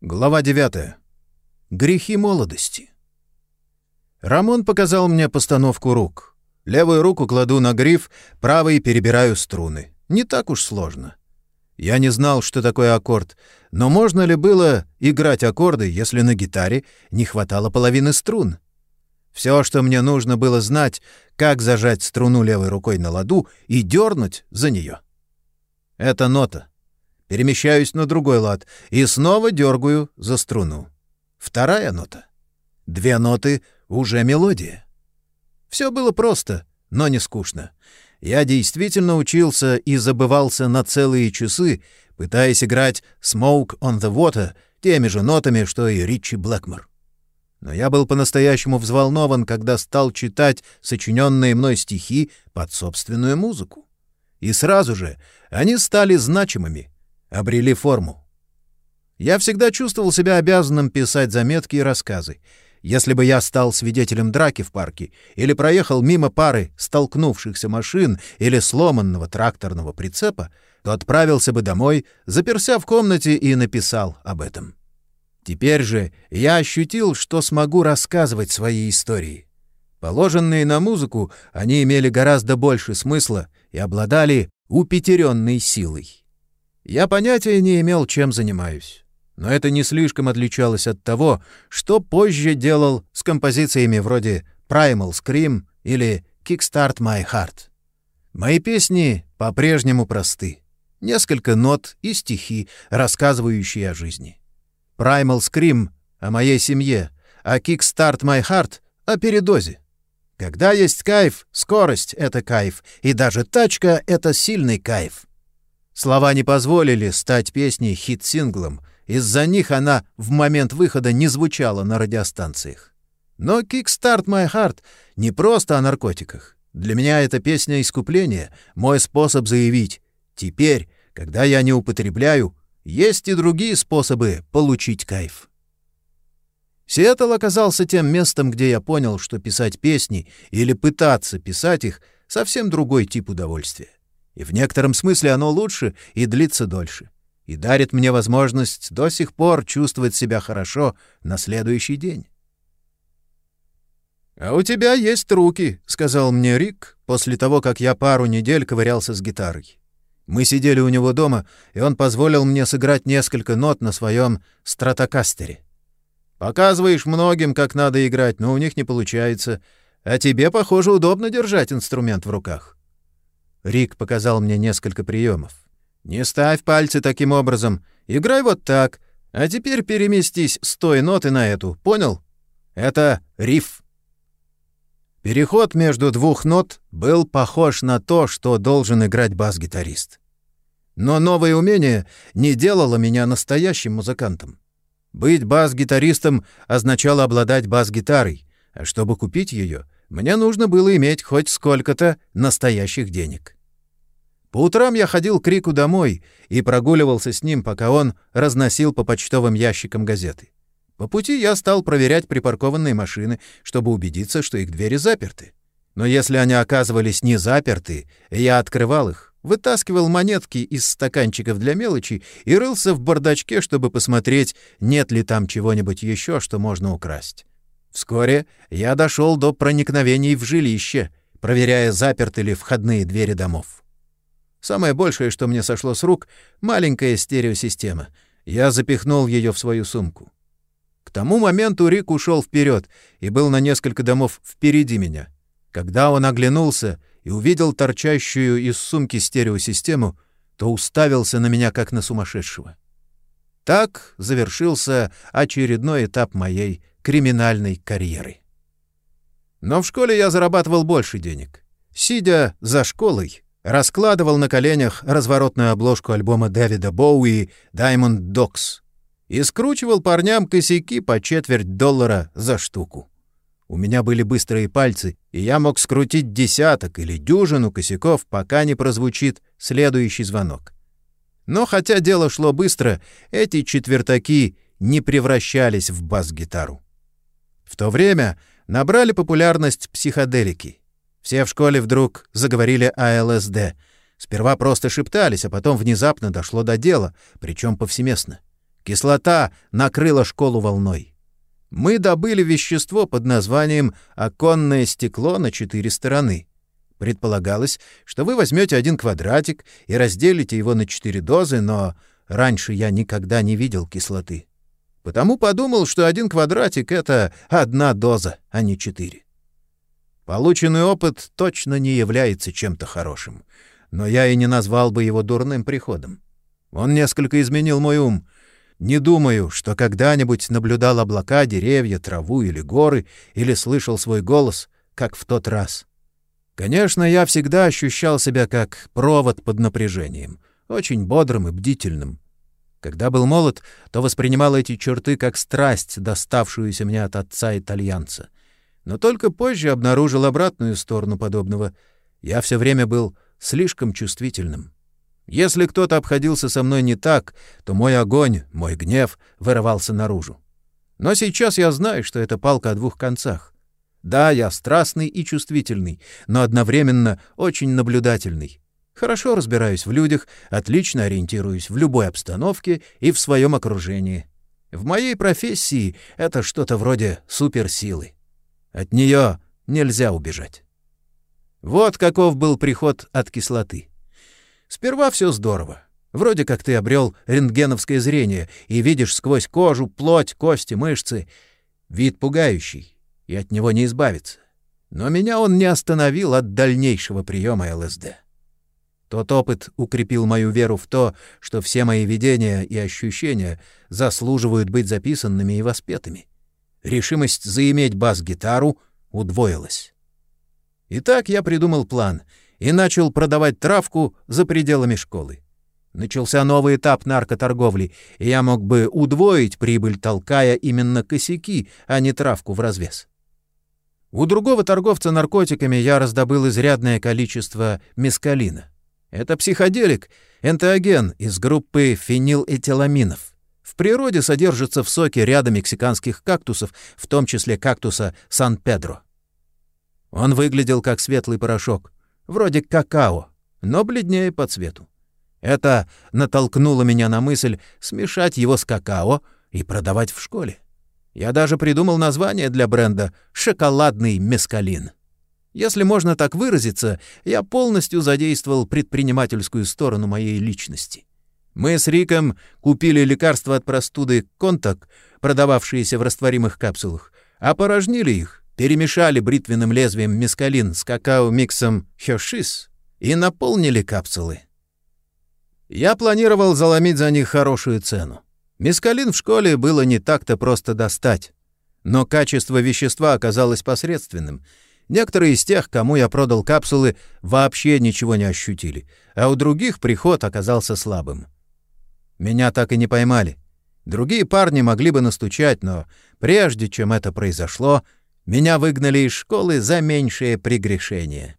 Глава 9. Грехи молодости. Рамон показал мне постановку рук. Левую руку кладу на гриф, правой перебираю струны. Не так уж сложно. Я не знал, что такое аккорд, но можно ли было играть аккорды, если на гитаре не хватало половины струн? Все, что мне нужно было знать, как зажать струну левой рукой на ладу и дернуть за нее. Это нота перемещаюсь на другой лад и снова дергаю за струну. Вторая нота. Две ноты — уже мелодия. Все было просто, но не скучно. Я действительно учился и забывался на целые часы, пытаясь играть «Smoke on the Water» теми же нотами, что и Ричи Блэкмор. Но я был по-настоящему взволнован, когда стал читать сочиненные мной стихи под собственную музыку. И сразу же они стали значимыми — обрели форму. Я всегда чувствовал себя обязанным писать заметки и рассказы. Если бы я стал свидетелем драки в парке или проехал мимо пары столкнувшихся машин или сломанного тракторного прицепа, то отправился бы домой, заперся в комнате и написал об этом. Теперь же я ощутил, что смогу рассказывать свои истории. Положенные на музыку, они имели гораздо больше смысла и обладали упетеренной силой. Я понятия не имел, чем занимаюсь. Но это не слишком отличалось от того, что позже делал с композициями вроде «Primal Scream» или «Kickstart My Heart». Мои песни по-прежнему просты. Несколько нот и стихи, рассказывающие о жизни. «Primal Scream» — о моей семье, а «Kickstart My Heart» — о передозе. Когда есть кайф, скорость — это кайф, и даже тачка — это сильный кайф. Слова не позволили стать песней хит-синглом, из-за них она в момент выхода не звучала на радиостанциях. Но «Kickstart My Heart» не просто о наркотиках. Для меня эта песня искупления, мой способ заявить «теперь, когда я не употребляю, есть и другие способы получить кайф». Сиэтл оказался тем местом, где я понял, что писать песни или пытаться писать их — совсем другой тип удовольствия. И в некотором смысле оно лучше и длится дольше. И дарит мне возможность до сих пор чувствовать себя хорошо на следующий день. «А у тебя есть руки», — сказал мне Рик после того, как я пару недель ковырялся с гитарой. Мы сидели у него дома, и он позволил мне сыграть несколько нот на своем стратокастере. «Показываешь многим, как надо играть, но у них не получается. А тебе, похоже, удобно держать инструмент в руках». Рик показал мне несколько приемов. «Не ставь пальцы таким образом. Играй вот так. А теперь переместись с той ноты на эту. Понял? Это риф». Переход между двух нот был похож на то, что должен играть бас-гитарист. Но новое умение не делало меня настоящим музыкантом. Быть бас-гитаристом означало обладать бас-гитарой, а чтобы купить ее — мне нужно было иметь хоть сколько-то настоящих денег. По утрам я ходил к Рику домой и прогуливался с ним, пока он разносил по почтовым ящикам газеты. По пути я стал проверять припаркованные машины, чтобы убедиться, что их двери заперты. Но если они оказывались не заперты, я открывал их, вытаскивал монетки из стаканчиков для мелочи и рылся в бардачке, чтобы посмотреть, нет ли там чего-нибудь еще, что можно украсть. Вскоре я дошел до проникновений в жилище, проверяя, заперты ли входные двери домов. Самое большее, что мне сошло с рук — маленькая стереосистема. Я запихнул ее в свою сумку. К тому моменту Рик ушел вперед и был на несколько домов впереди меня. Когда он оглянулся и увидел торчащую из сумки стереосистему, то уставился на меня как на сумасшедшего. Так завершился очередной этап моей криминальной карьеры. Но в школе я зарабатывал больше денег. Сидя за школой, раскладывал на коленях разворотную обложку альбома Дэвида Боуи «Diamond Dogs» и скручивал парням косяки по четверть доллара за штуку. У меня были быстрые пальцы, и я мог скрутить десяток или дюжину косяков, пока не прозвучит следующий звонок. Но хотя дело шло быстро, эти четвертаки не превращались в бас-гитару. В то время набрали популярность психоделики. Все в школе вдруг заговорили о ЛСД. Сперва просто шептались, а потом внезапно дошло до дела, причем повсеместно. Кислота накрыла школу волной. Мы добыли вещество под названием «оконное стекло на четыре стороны». Предполагалось, что вы возьмете один квадратик и разделите его на четыре дозы, но раньше я никогда не видел кислоты. Потому подумал, что один квадратик — это одна доза, а не четыре. Полученный опыт точно не является чем-то хорошим, но я и не назвал бы его дурным приходом. Он несколько изменил мой ум. Не думаю, что когда-нибудь наблюдал облака, деревья, траву или горы, или слышал свой голос, как в тот раз. Конечно, я всегда ощущал себя как провод под напряжением, очень бодрым и бдительным. Когда был молод, то воспринимал эти черты как страсть, доставшуюся мне от отца-итальянца — но только позже обнаружил обратную сторону подобного. Я все время был слишком чувствительным. Если кто-то обходился со мной не так, то мой огонь, мой гнев вырывался наружу. Но сейчас я знаю, что это палка о двух концах. Да, я страстный и чувствительный, но одновременно очень наблюдательный. Хорошо разбираюсь в людях, отлично ориентируюсь в любой обстановке и в своем окружении. В моей профессии это что-то вроде суперсилы. От нее нельзя убежать. Вот каков был приход от кислоты. Сперва все здорово. Вроде как ты обрел рентгеновское зрение и видишь сквозь кожу, плоть, кости, мышцы. Вид пугающий, и от него не избавиться. Но меня он не остановил от дальнейшего приема ЛСД. Тот опыт укрепил мою веру в то, что все мои видения и ощущения заслуживают быть записанными и воспетыми решимость заиметь бас-гитару удвоилась. Итак, я придумал план и начал продавать травку за пределами школы. Начался новый этап наркоторговли, и я мог бы удвоить прибыль, толкая именно косяки, а не травку в развес. У другого торговца наркотиками я раздобыл изрядное количество мескалина. Это психоделик, энтеоген из группы фенилэтиламинов. В природе содержится в соке ряда мексиканских кактусов, в том числе кактуса Сан-Педро. Он выглядел как светлый порошок, вроде какао, но бледнее по цвету. Это натолкнуло меня на мысль смешать его с какао и продавать в школе. Я даже придумал название для бренда «Шоколадный мескалин». Если можно так выразиться, я полностью задействовал предпринимательскую сторону моей личности. Мы с Риком купили лекарства от простуды «Контак», продававшиеся в растворимых капсулах, опорожнили их, перемешали бритвенным лезвием мескалин с какао-миксом «Хёшис» и наполнили капсулы. Я планировал заломить за них хорошую цену. Мескалин в школе было не так-то просто достать. Но качество вещества оказалось посредственным. Некоторые из тех, кому я продал капсулы, вообще ничего не ощутили, а у других приход оказался слабым. Меня так и не поймали. Другие парни могли бы настучать, но прежде чем это произошло, меня выгнали из школы за меньшее прегрешение.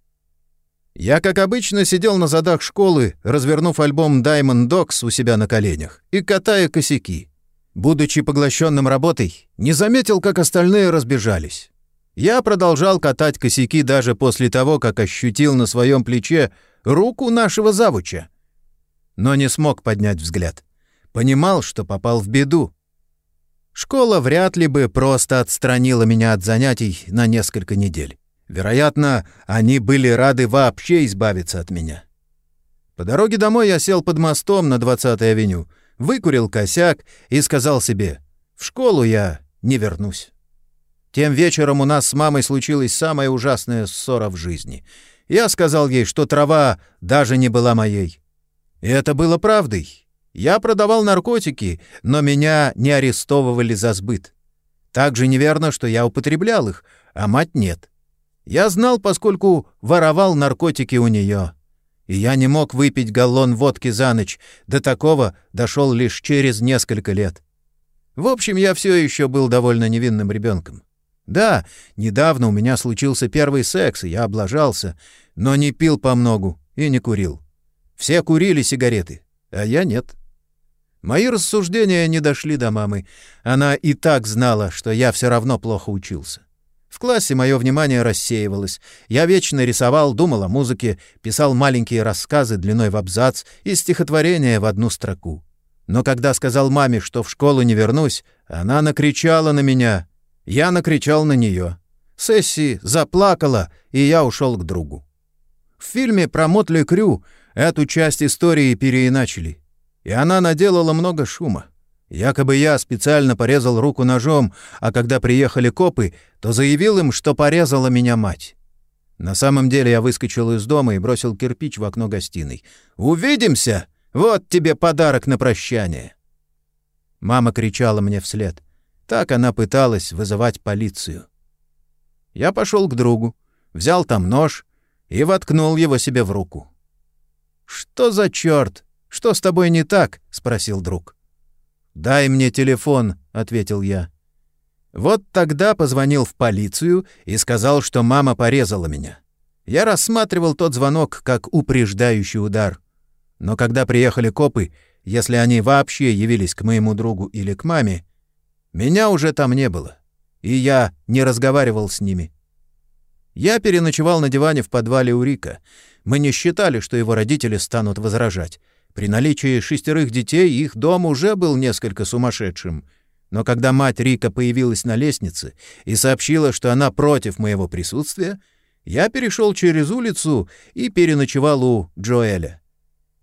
Я, как обычно, сидел на задах школы, развернув альбом Diamond Dogs у себя на коленях и катая косяки. Будучи поглощенным работой, не заметил, как остальные разбежались. Я продолжал катать косяки даже после того, как ощутил на своем плече руку нашего завуча. Но не смог поднять взгляд понимал, что попал в беду. Школа вряд ли бы просто отстранила меня от занятий на несколько недель. Вероятно, они были рады вообще избавиться от меня. По дороге домой я сел под мостом на 20-й авеню, выкурил косяк и сказал себе, в школу я не вернусь. Тем вечером у нас с мамой случилась самая ужасная ссора в жизни. Я сказал ей, что трава даже не была моей. И это было правдой. Я продавал наркотики, но меня не арестовывали за сбыт. Также неверно, что я употреблял их, а мать нет. Я знал, поскольку воровал наркотики у нее. И я не мог выпить галлон водки за ночь. До такого дошел лишь через несколько лет. В общем, я все еще был довольно невинным ребенком. Да, недавно у меня случился первый секс, и я облажался, но не пил помногу и не курил. Все курили сигареты, а я нет. Мои рассуждения не дошли до мамы. Она и так знала, что я все равно плохо учился. В классе мое внимание рассеивалось. Я вечно рисовал, думал о музыке, писал маленькие рассказы длиной в абзац и стихотворения в одну строку. Но когда сказал маме, что в школу не вернусь, она накричала на меня. Я накричал на нее. Сесси заплакала, и я ушел к другу. В фильме про Мотли Крю эту часть истории переиначили. И она наделала много шума. Якобы я специально порезал руку ножом, а когда приехали копы, то заявил им, что порезала меня мать. На самом деле я выскочил из дома и бросил кирпич в окно гостиной. «Увидимся! Вот тебе подарок на прощание!» Мама кричала мне вслед. Так она пыталась вызывать полицию. Я пошел к другу, взял там нож и воткнул его себе в руку. «Что за черт? Что с тобой не так?» — спросил друг. «Дай мне телефон», — ответил я. Вот тогда позвонил в полицию и сказал, что мама порезала меня. Я рассматривал тот звонок как упреждающий удар. Но когда приехали копы, если они вообще явились к моему другу или к маме, меня уже там не было, и я не разговаривал с ними. Я переночевал на диване в подвале у Рика. Мы не считали, что его родители станут возражать. При наличии шестерых детей их дом уже был несколько сумасшедшим. Но когда мать Рика появилась на лестнице и сообщила, что она против моего присутствия, я перешел через улицу и переночевал у Джоэля.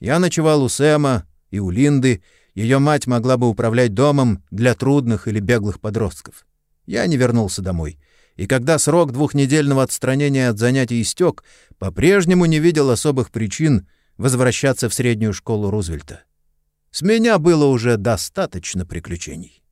Я ночевал у Сэма и у Линды. Ее мать могла бы управлять домом для трудных или беглых подростков. Я не вернулся домой. И когда срок двухнедельного отстранения от занятий истек, по-прежнему не видел особых причин возвращаться в среднюю школу Рузвельта. С меня было уже достаточно приключений.